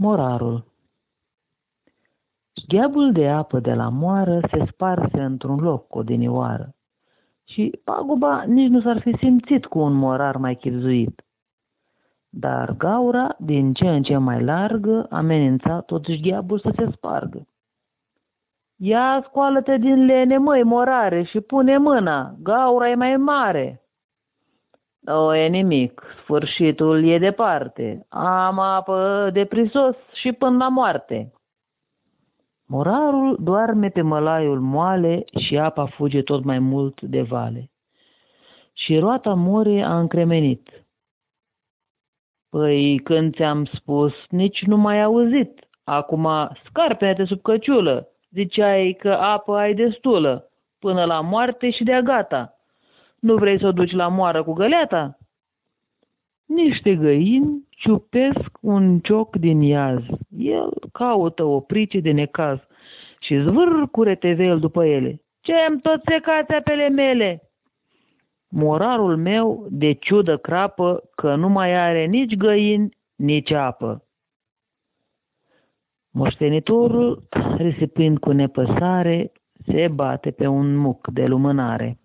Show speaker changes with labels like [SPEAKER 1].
[SPEAKER 1] Morarul Gheabul de apă de la moară se sparse într-un loc odinioară și paguba nici nu s-ar fi simțit cu un morar mai chipzuit. Dar gaura, din ce în ce mai largă, amenința totuși gheabul să se spargă. Ia scoală-te din lene, măi, morare, și pune mâna, gaura e mai mare. O, e nimic, sfârșitul e departe, am apă de prisos și până la moarte. Morarul doarme pe mălaiul moale și apa fuge tot mai mult de vale. Și roata more a încremenit. Păi când ți-am spus, nici nu mai auzit. Acum scarpene-te sub căciulă. Ziceai că apă ai destulă, până la moarte și de-a gata. Nu vrei să o duci la moară cu găleata? Niște găini ciupesc un cioc din iaz. El caută o price de necaz și zvâr cu retevel după ele. Ce-mi tot secați apele mele? Morarul meu de ciudă crapă că nu mai are nici găini, nici apă. Moștenitorul, risipind cu nepăsare, se bate pe un muc de lumânare.